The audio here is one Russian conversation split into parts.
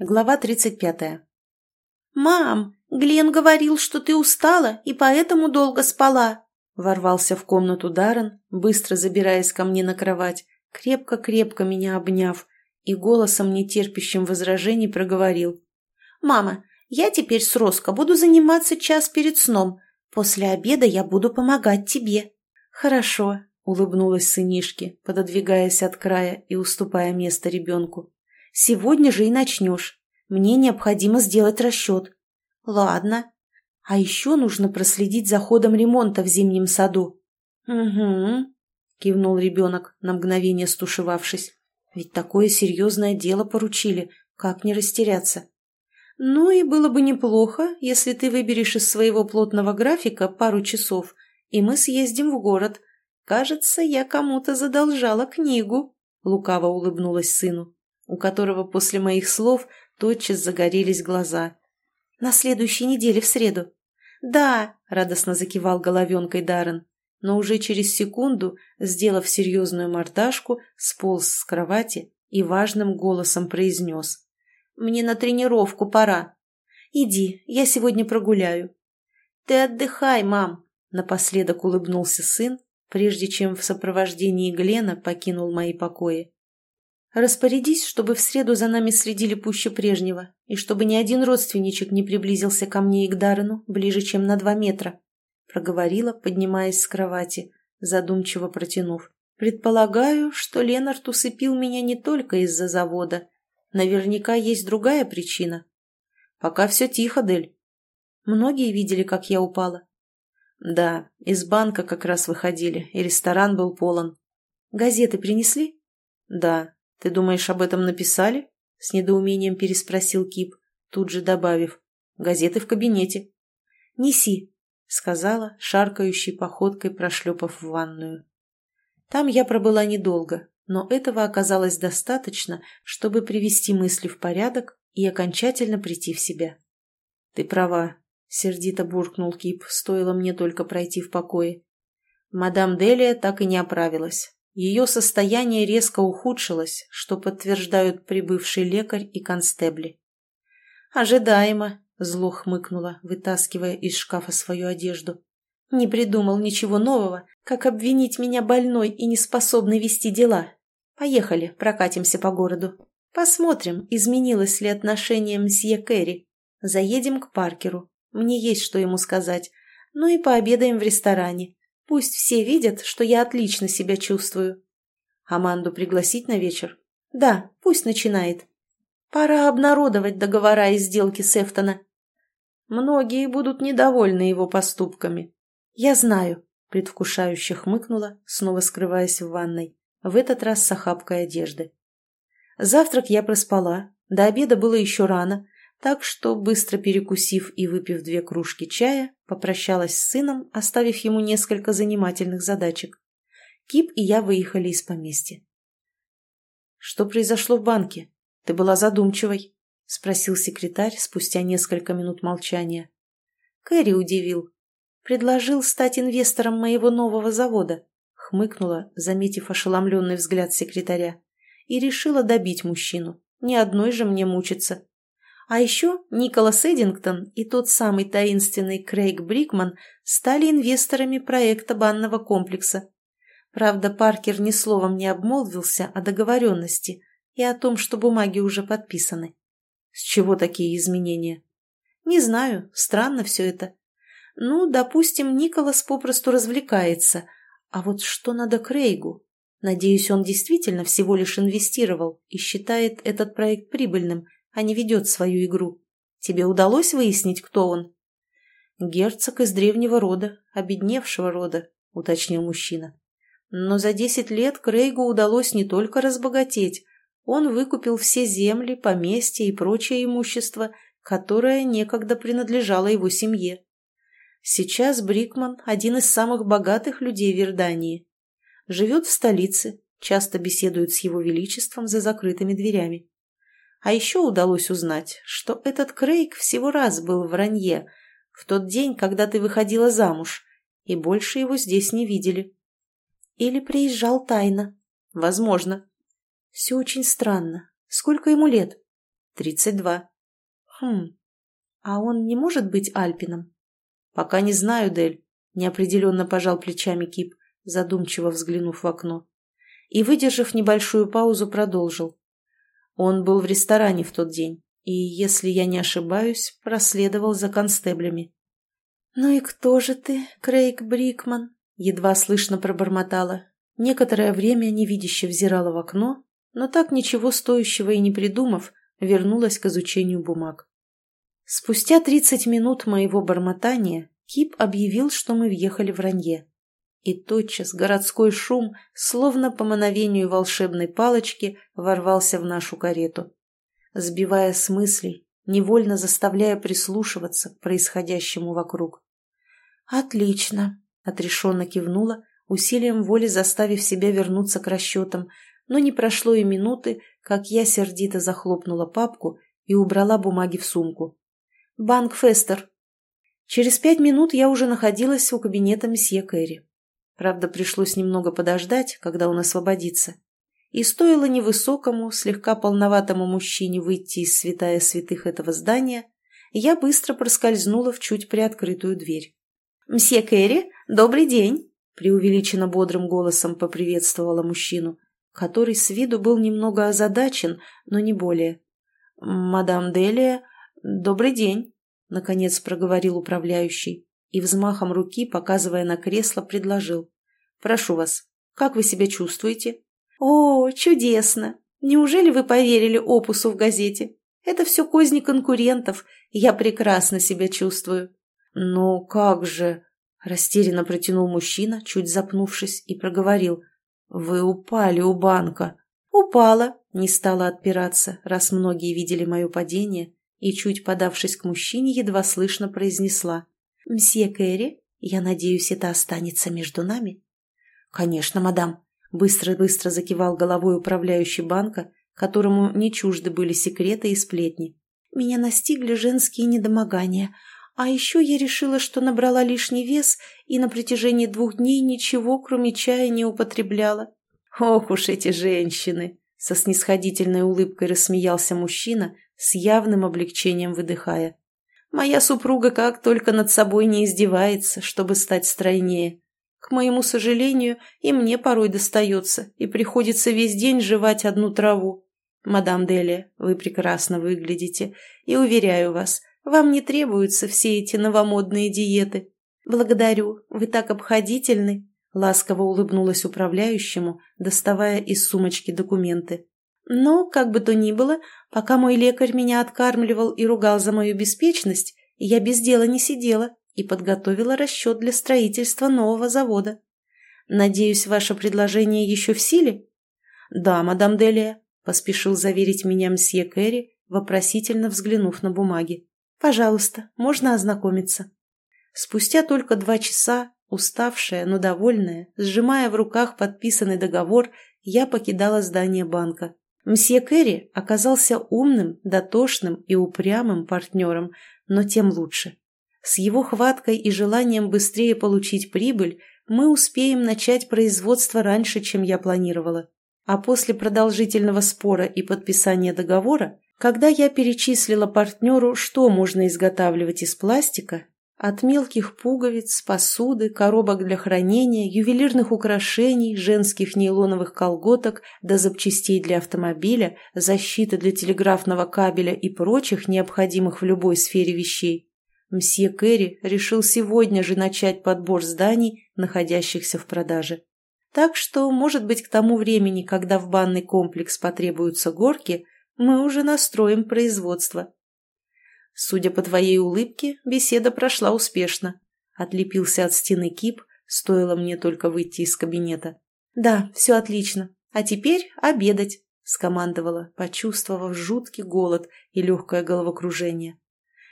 Глава 35. «Мам, Глен говорил, что ты устала и поэтому долго спала», ворвался в комнату Даррен, быстро забираясь ко мне на кровать, крепко-крепко меня обняв, и голосом, нетерпящим возражений, проговорил. «Мама, я теперь с Роско буду заниматься час перед сном. После обеда я буду помогать тебе». «Хорошо», — улыбнулась сынишке, пододвигаясь от края и уступая место ребенку. Сегодня же и начнешь. Мне необходимо сделать расчет. Ладно. А еще нужно проследить за ходом ремонта в зимнем саду. Угу, кивнул ребенок, на мгновение стушевавшись. Ведь такое серьезное дело поручили, как не растеряться. Ну и было бы неплохо, если ты выберешь из своего плотного графика пару часов, и мы съездим в город. Кажется, я кому-то задолжала книгу, лукаво улыбнулась сыну у которого после моих слов тотчас загорелись глаза. «На следующей неделе в среду». «Да!» — радостно закивал головенкой Даррен, но уже через секунду, сделав серьезную мордашку, сполз с кровати и важным голосом произнес. «Мне на тренировку пора. Иди, я сегодня прогуляю». «Ты отдыхай, мам!» — напоследок улыбнулся сын, прежде чем в сопровождении Глена покинул мои покои. Распорядись, чтобы в среду за нами следили пуще прежнего, и чтобы ни один родственничек не приблизился ко мне и к Даррену ближе, чем на два метра», — проговорила, поднимаясь с кровати, задумчиво протянув. «Предполагаю, что Ленард усыпил меня не только из-за завода. Наверняка есть другая причина. Пока все тихо, Дель. Многие видели, как я упала?» «Да, из банка как раз выходили, и ресторан был полон». «Газеты принесли?» «Да, «Ты думаешь, об этом написали?» — с недоумением переспросил Кип, тут же добавив. «Газеты в кабинете». «Неси», — сказала, шаркающей походкой прошлепав в ванную. Там я пробыла недолго, но этого оказалось достаточно, чтобы привести мысли в порядок и окончательно прийти в себя. «Ты права», — сердито буркнул Кип, стоило мне только пройти в покое. Мадам Делия так и не оправилась. Ее состояние резко ухудшилось, что подтверждают прибывший лекарь и констебли. «Ожидаемо», — зло хмыкнула, вытаскивая из шкафа свою одежду. «Не придумал ничего нового, как обвинить меня больной и неспособной вести дела. Поехали, прокатимся по городу. Посмотрим, изменилось ли отношение мсье Кэрри. Заедем к Паркеру. Мне есть что ему сказать. Ну и пообедаем в ресторане. Пусть все видят, что я отлично себя чувствую. Аманду пригласить на вечер? Да, пусть начинает. Пора обнародовать договора и сделки Сефтона. Многие будут недовольны его поступками. Я знаю, предвкушающе хмыкнула, снова скрываясь в ванной, в этот раз с охапкой одежды. Завтрак я проспала, до обеда было еще рано, так что, быстро перекусив и выпив две кружки чая, попрощалась с сыном, оставив ему несколько занимательных задачек. Кип и я выехали из поместья. «Что произошло в банке? Ты была задумчивой?» — спросил секретарь спустя несколько минут молчания. Кэрри удивил. «Предложил стать инвестором моего нового завода», — хмыкнула, заметив ошеломленный взгляд секретаря, и решила добить мужчину. «Ни одной же мне мучиться». А еще Николас Эдингтон и тот самый таинственный Крейг Брикман стали инвесторами проекта банного комплекса. Правда, Паркер ни словом не обмолвился о договоренности и о том, что бумаги уже подписаны. С чего такие изменения? Не знаю, странно все это. Ну, допустим, Николас попросту развлекается. А вот что надо Крейгу? Надеюсь, он действительно всего лишь инвестировал и считает этот проект прибыльным – а не ведет свою игру. Тебе удалось выяснить, кто он?» «Герцог из древнего рода, обедневшего рода», — уточнил мужчина. «Но за десять лет Крейгу удалось не только разбогатеть, он выкупил все земли, поместья и прочее имущество, которое некогда принадлежало его семье. Сейчас Брикман – один из самых богатых людей Вердании. Живет в столице, часто беседует с его величеством за закрытыми дверями. А еще удалось узнать, что этот Крейг всего раз был в Ранье, в тот день, когда ты выходила замуж, и больше его здесь не видели. Или приезжал тайно. Возможно. Все очень странно. Сколько ему лет? Тридцать два. Хм, а он не может быть Альпином? Пока не знаю, Дель. Неопределенно пожал плечами Кип, задумчиво взглянув в окно. И, выдержав небольшую паузу, продолжил. Он был в ресторане в тот день и, если я не ошибаюсь, проследовал за констеблями. «Ну и кто же ты, Крейг Брикман?» Едва слышно пробормотала. Некоторое время невидяще взирала в окно, но так ничего стоящего и не придумав, вернулась к изучению бумаг. Спустя тридцать минут моего бормотания Кип объявил, что мы въехали в Ранье. И тотчас городской шум, словно по мановению волшебной палочки, ворвался в нашу карету. Сбивая с мыслей, невольно заставляя прислушиваться к происходящему вокруг. «Отлично!» — отрешенно кивнула, усилием воли заставив себя вернуться к расчетам, но не прошло и минуты, как я сердито захлопнула папку и убрала бумаги в сумку. «Банк Фестер». Через пять минут я уже находилась у кабинета месье Кэрри. Правда, пришлось немного подождать, когда он освободится. И стоило невысокому, слегка полноватому мужчине выйти из святая святых этого здания, я быстро проскользнула в чуть приоткрытую дверь. «Мсье Кэрри, добрый день!» преувеличенно бодрым голосом поприветствовала мужчину, который с виду был немного озадачен, но не более. «Мадам Делия, добрый день!» наконец проговорил управляющий и взмахом руки, показывая на кресло, предложил. «Прошу вас, как вы себя чувствуете?» «О, чудесно! Неужели вы поверили опусу в газете? Это все козни конкурентов, я прекрасно себя чувствую». «Ну как же?» – растерянно протянул мужчина, чуть запнувшись, и проговорил. «Вы упали у банка». «Упала», – не стала отпираться, раз многие видели мое падение, и, чуть подавшись к мужчине, едва слышно произнесла. «Мсье Кэрри, я надеюсь, это останется между нами?» «Конечно, мадам», — быстро-быстро закивал головой управляющий банка, которому не чужды были секреты и сплетни. «Меня настигли женские недомогания, а еще я решила, что набрала лишний вес и на протяжении двух дней ничего, кроме чая, не употребляла». «Ох уж эти женщины!» — со снисходительной улыбкой рассмеялся мужчина, с явным облегчением выдыхая. Моя супруга как только над собой не издевается, чтобы стать стройнее. К моему сожалению, и мне порой достается, и приходится весь день жевать одну траву. Мадам Делия, вы прекрасно выглядите, и, уверяю вас, вам не требуются все эти новомодные диеты. Благодарю, вы так обходительны, ласково улыбнулась управляющему, доставая из сумочки документы. Но, как бы то ни было, пока мой лекарь меня откармливал и ругал за мою беспечность, я без дела не сидела и подготовила расчет для строительства нового завода. Надеюсь, ваше предложение еще в силе? Да, мадам Делия, поспешил заверить меня мсье Кэрри, вопросительно взглянув на бумаги. Пожалуйста, можно ознакомиться. Спустя только два часа, уставшая, но довольная, сжимая в руках подписанный договор, я покидала здание банка. Мсье Керри оказался умным, дотошным и упрямым партнером, но тем лучше. С его хваткой и желанием быстрее получить прибыль мы успеем начать производство раньше, чем я планировала. А после продолжительного спора и подписания договора, когда я перечислила партнеру, что можно изготавливать из пластика, от мелких пуговиц, посуды, коробок для хранения, ювелирных украшений, женских нейлоновых колготок до запчастей для автомобиля, защиты для телеграфного кабеля и прочих необходимых в любой сфере вещей. Мсье Керри решил сегодня же начать подбор зданий, находящихся в продаже. Так что, может быть, к тому времени, когда в банный комплекс потребуются горки, мы уже настроим производство. Судя по твоей улыбке, беседа прошла успешно. Отлепился от стены кип, стоило мне только выйти из кабинета. Да, все отлично. А теперь обедать, скомандовала, почувствовав жуткий голод и легкое головокружение.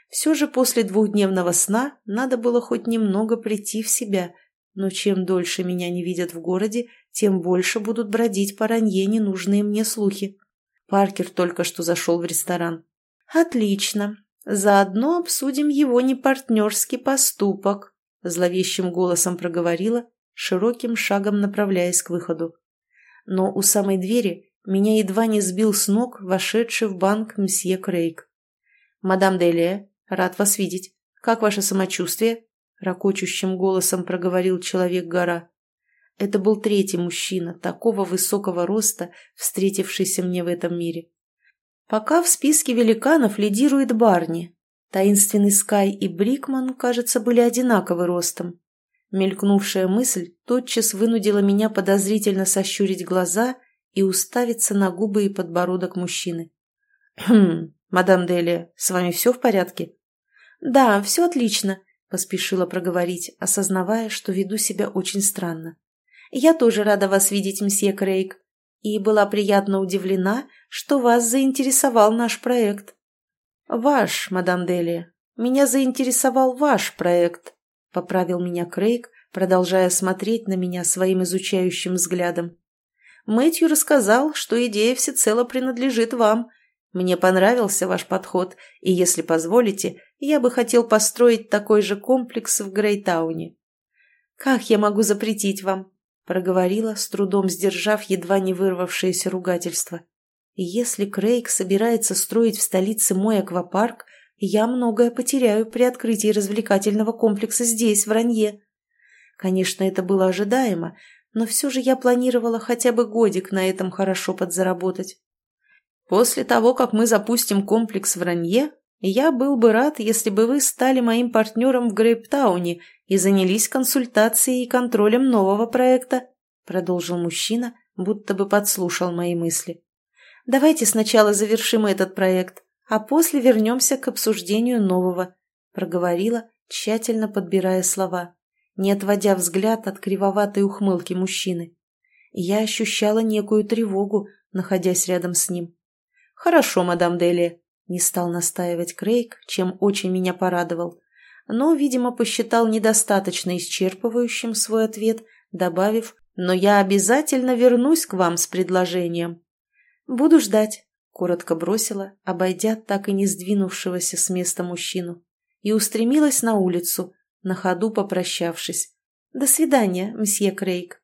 Все же после двухдневного сна надо было хоть немного прийти в себя, но чем дольше меня не видят в городе, тем больше будут бродить по ранье ненужные мне слухи. Паркер только что зашел в ресторан. «Отлично. Заодно обсудим его непартнерский поступок», — зловещим голосом проговорила, широким шагом направляясь к выходу. Но у самой двери меня едва не сбил с ног вошедший в банк мсье Крейг. «Мадам Делия, рад вас видеть. Как ваше самочувствие?» — ракочущим голосом проговорил человек-гора. Это был третий мужчина, такого высокого роста, встретившийся мне в этом мире. Пока в списке великанов лидирует Барни. Таинственный Скай и Брикман, кажется, были одинаковы ростом. Мелькнувшая мысль тотчас вынудила меня подозрительно сощурить глаза и уставиться на губы и подбородок мужчины. «Хм, мадам Делия, с вами все в порядке?» «Да, все отлично», — поспешила проговорить, осознавая, что веду себя очень странно. «Я тоже рада вас видеть, мсье Крейг, и была приятно удивлена, что вас заинтересовал наш проект». «Ваш, мадам Делия, меня заинтересовал ваш проект», — поправил меня Крейг, продолжая смотреть на меня своим изучающим взглядом. Мэтью рассказал, что идея всецело принадлежит вам. Мне понравился ваш подход, и, если позволите, я бы хотел построить такой же комплекс в Грейтауне. «Как я могу запретить вам?» – проговорила, с трудом сдержав едва не вырвавшееся ругательство. «Если Крейг собирается строить в столице мой аквапарк, я многое потеряю при открытии развлекательного комплекса здесь, в Ранье. Конечно, это было ожидаемо, но все же я планировала хотя бы годик на этом хорошо подзаработать. После того, как мы запустим комплекс в Ранье, я был бы рад, если бы вы стали моим партнером в Грейптауне и занялись консультацией и контролем нового проекта», продолжил мужчина, будто бы подслушал мои мысли. «Давайте сначала завершим этот проект, а после вернемся к обсуждению нового», проговорила, тщательно подбирая слова не отводя взгляд от кривоватой ухмылки мужчины. Я ощущала некую тревогу, находясь рядом с ним. «Хорошо, мадам Дели», — не стал настаивать Крейг, чем очень меня порадовал, но, видимо, посчитал недостаточно исчерпывающим свой ответ, добавив «но я обязательно вернусь к вам с предложением». «Буду ждать», — коротко бросила, обойдя так и не сдвинувшегося с места мужчину, и устремилась на улицу, на ходу попрощавшись. «До свидания, мсье Крейг».